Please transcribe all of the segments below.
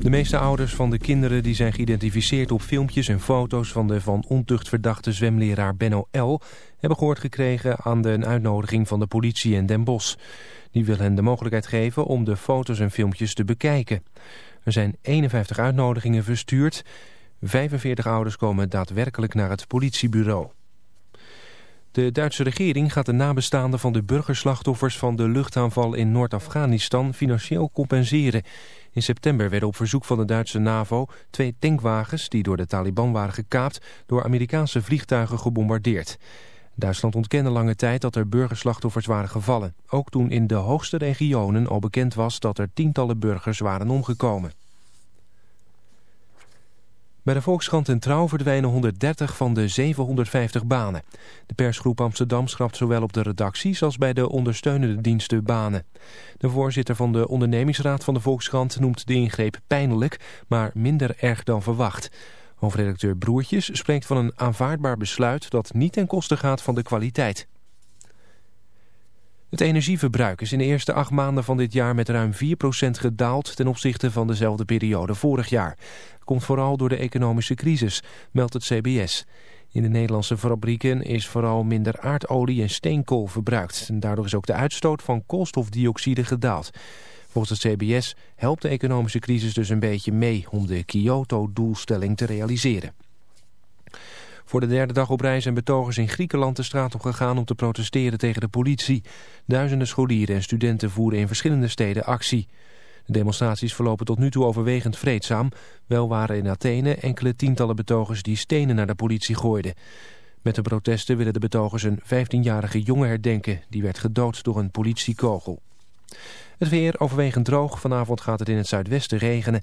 De meeste ouders van de kinderen die zijn geïdentificeerd op filmpjes en foto's van de van ontucht verdachte zwemleraar Benno L. hebben gehoord gekregen aan de uitnodiging van de politie in Den Bosch. Die wil hen de mogelijkheid geven om de foto's en filmpjes te bekijken. Er zijn 51 uitnodigingen verstuurd. 45 ouders komen daadwerkelijk naar het politiebureau. De Duitse regering gaat de nabestaanden van de burgerslachtoffers van de luchtaanval in Noord-Afghanistan financieel compenseren. In september werden op verzoek van de Duitse NAVO twee tankwagens die door de Taliban waren gekaapt door Amerikaanse vliegtuigen gebombardeerd. Duitsland ontkende lange tijd dat er burgerslachtoffers waren gevallen. Ook toen in de hoogste regionen al bekend was dat er tientallen burgers waren omgekomen. Bij de Volkskrant en Trouw verdwijnen 130 van de 750 banen. De persgroep Amsterdam schrapt zowel op de redacties als bij de ondersteunende diensten banen. De voorzitter van de ondernemingsraad van de Volkskrant noemt de ingreep pijnlijk, maar minder erg dan verwacht. Hoofdredacteur Broertjes spreekt van een aanvaardbaar besluit dat niet ten koste gaat van de kwaliteit. Het energieverbruik is in de eerste acht maanden van dit jaar met ruim 4% gedaald ten opzichte van dezelfde periode vorig jaar. Komt vooral door de economische crisis, meldt het CBS. In de Nederlandse fabrieken is vooral minder aardolie en steenkool verbruikt. En daardoor is ook de uitstoot van koolstofdioxide gedaald. Volgens het CBS helpt de economische crisis dus een beetje mee om de Kyoto-doelstelling te realiseren. Voor de derde dag op reis zijn betogers in Griekenland de straat op gegaan om te protesteren tegen de politie. Duizenden scholieren en studenten voeren in verschillende steden actie. De demonstraties verlopen tot nu toe overwegend vreedzaam. Wel waren in Athene enkele tientallen betogers die stenen naar de politie gooiden. Met de protesten willen de betogers een 15-jarige jongen herdenken. Die werd gedood door een politiekogel. Het weer overwegend droog. Vanavond gaat het in het zuidwesten regenen.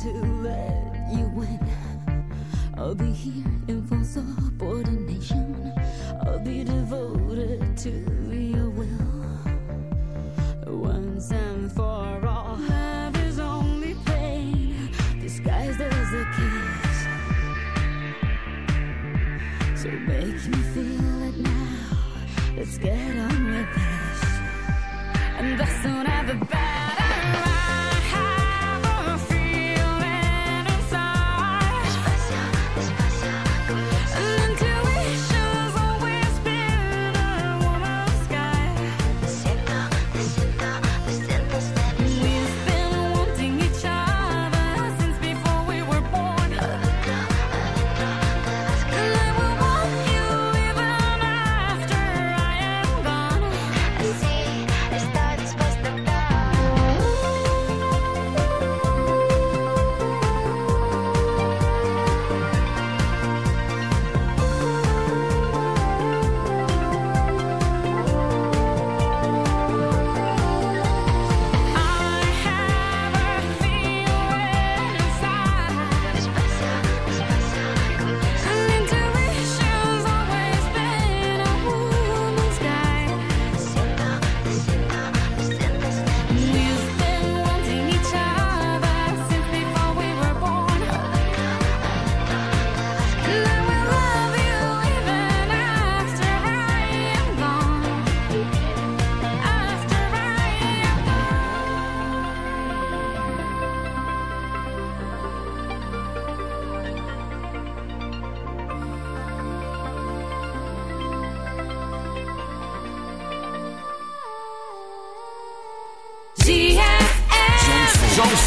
to let you win, I'll be here in full subordination. I'll be devoted to your will. Once and for all, love is only pain disguised as a kiss. So make me feel it now. Let's get on with this. And that's not ever back.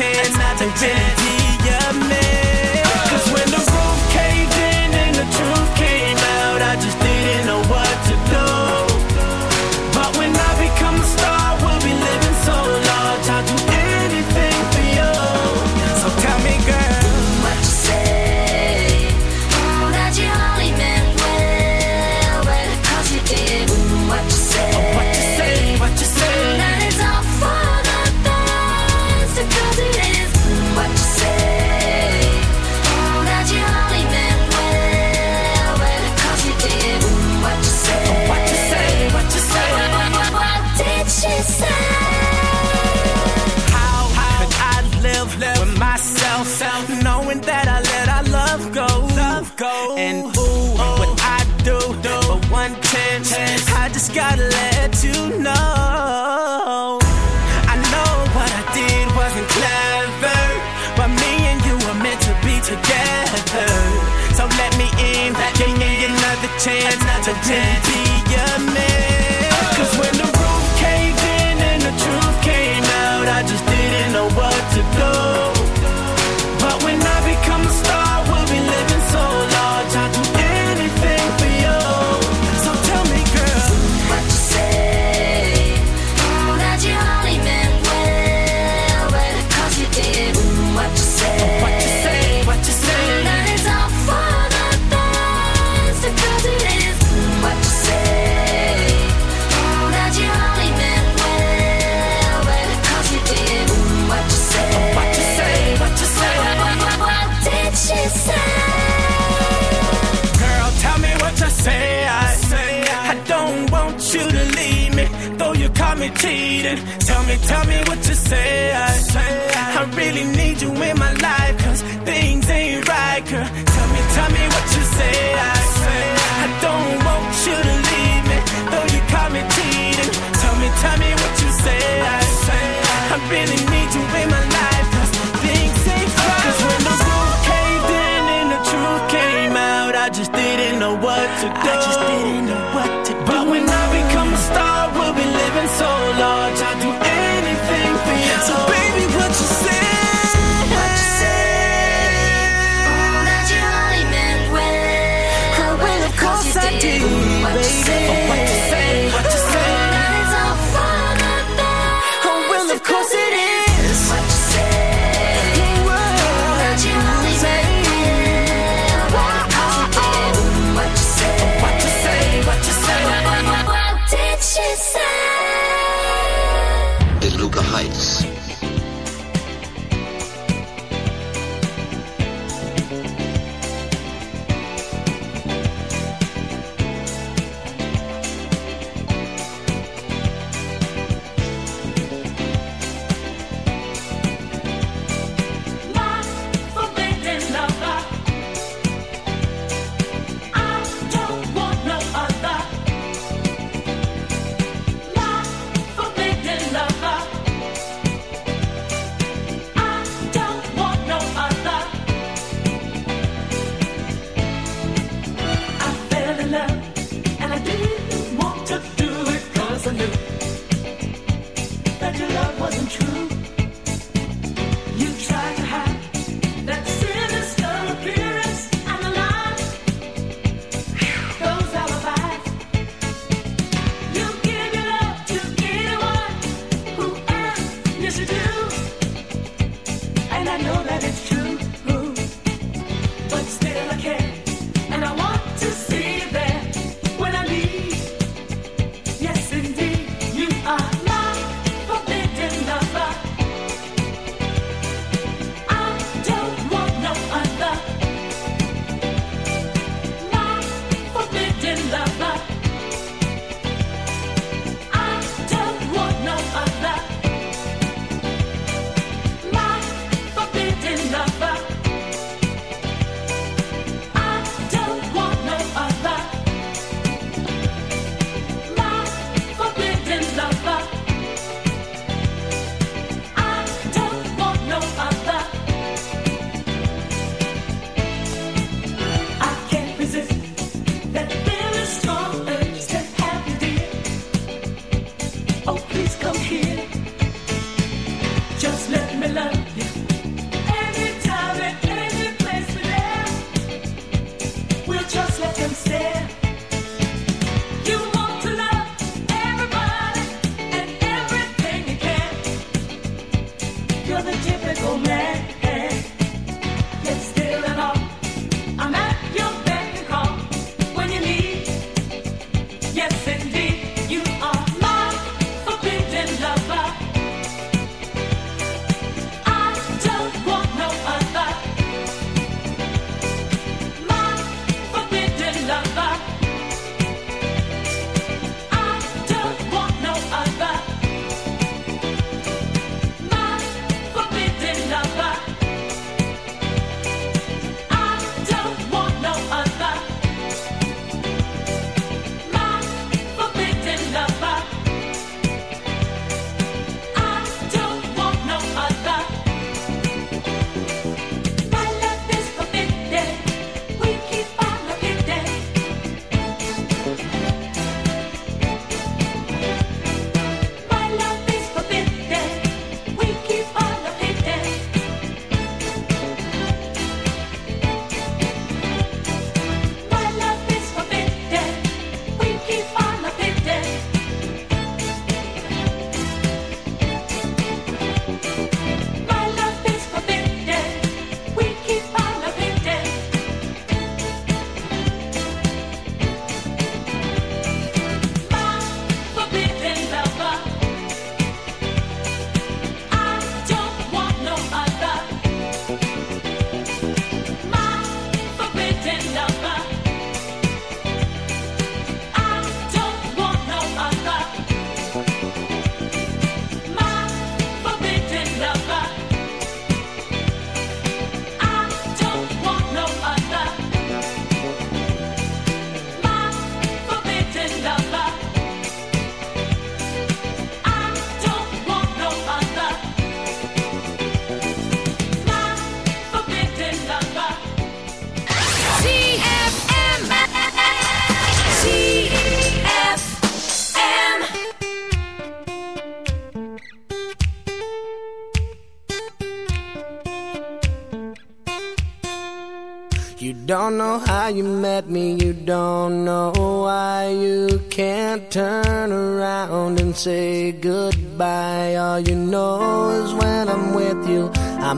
chance. sensitivity Tell me, what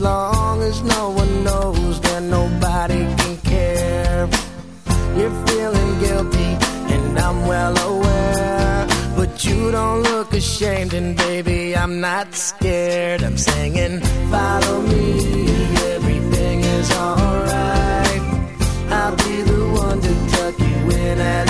long as no one knows that nobody can care. You're feeling guilty, and I'm well aware. But you don't look ashamed, and baby, I'm not scared. I'm singing, follow me, everything is alright. I'll be the one to tuck you in at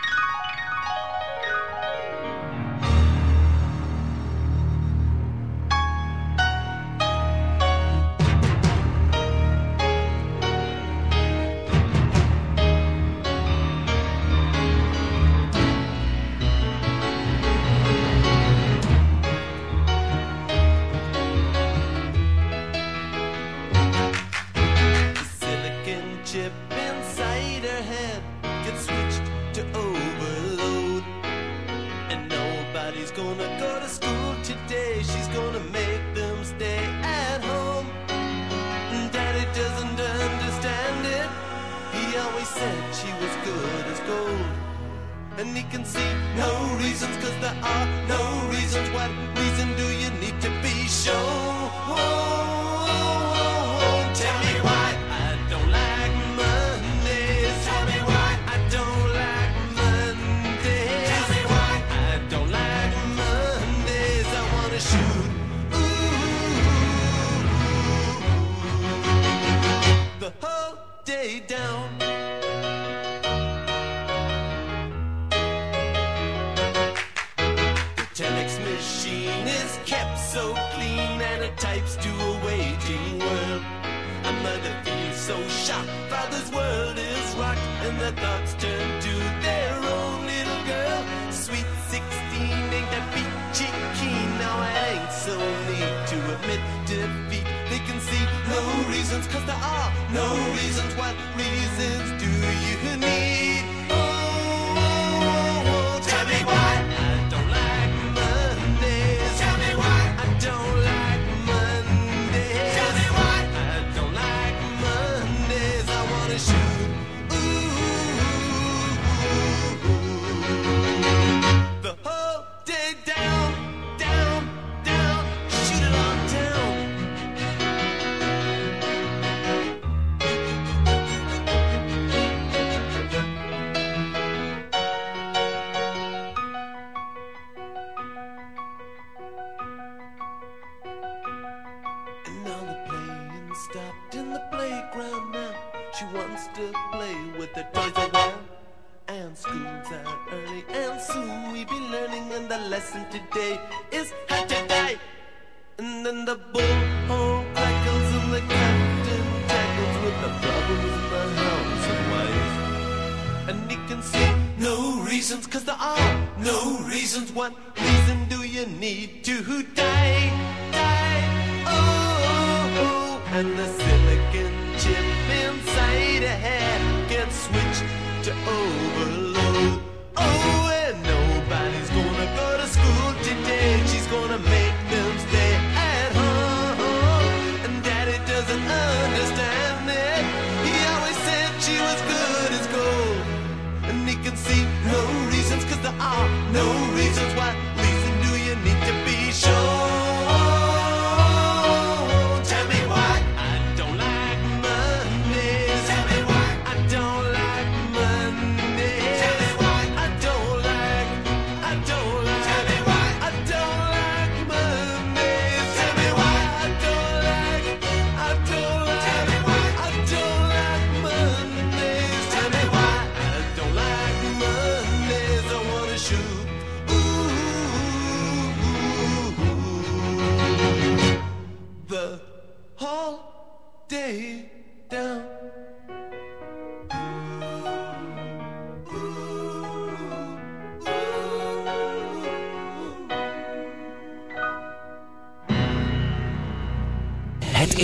day down.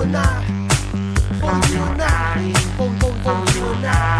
you and I, you you.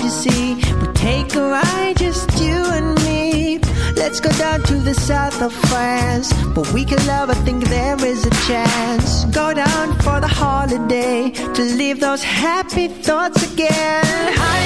Hard, you see. We take a ride, just you and me. Let's go down to the south of France. But we can love, I think there is a chance. Go down for the holiday to leave those happy thoughts again. High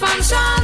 放手。